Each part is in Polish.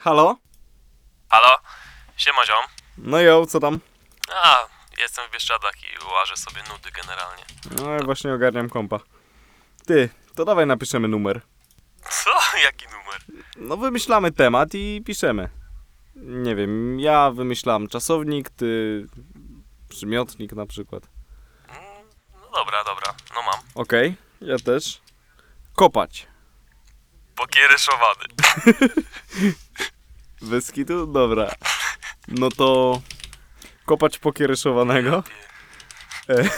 Halo? Halo? Siema ziom. No jo, co tam? A, jestem w Bieszczadach i łażę sobie nudy generalnie. No ja właśnie ogarniam kompa. Ty, to dawaj napiszemy numer. Co? Jaki numer? No wymyślamy temat i piszemy. Nie wiem, ja wymyślam czasownik, ty przymiotnik na przykład. No dobra, dobra, no mam. Okej, ja też. Kopać. Pokiereszowany. Bez kitu? Dobra. No to kopać pokiereszowanego. E,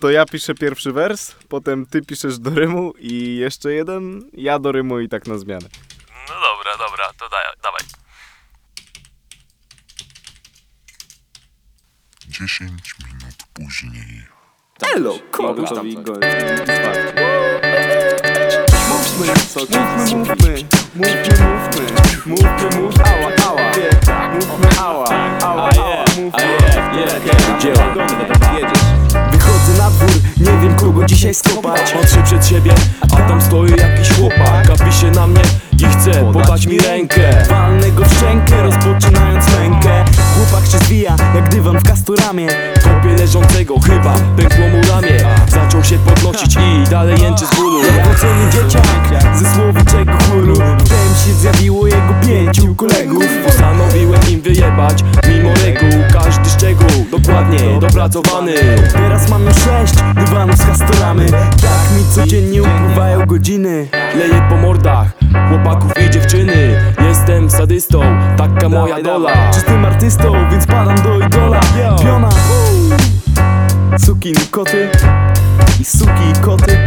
To ja piszę pierwszy wers, potem ty piszesz do rymu i jeszcze jeden, ja do rymu i tak na zmianę. No dobra, dobra, to daj, dawaj. 10 minut później. Elo, Gotowi, tam go- starczy. Mówmy, mówmy, mówmy, mówmy, mówmy, dzisiaj skopać. Patrzę przed siebie, a tam stoi jakiś chłopak. Gapi się na mnie i chce podać mi rękę. Walnę go w szczękę, rozpoczynając mękę. Chłopak się zwija, jak dywan w kastoramie. Kopie leżącego, chyba pękło Postanowiłem im wyjebać, mimo reguł Każdy szczegół, dokładnie dopracowany. Teraz mam już sześć dywanów z kastoramy. Tak mi codziennie upływają godziny. Leję po mordach chłopaków i dziewczyny. Jestem sadystą, taka moja dola. Czystym artystą, więc padam do idola. Piona. Suki koty. I suki koty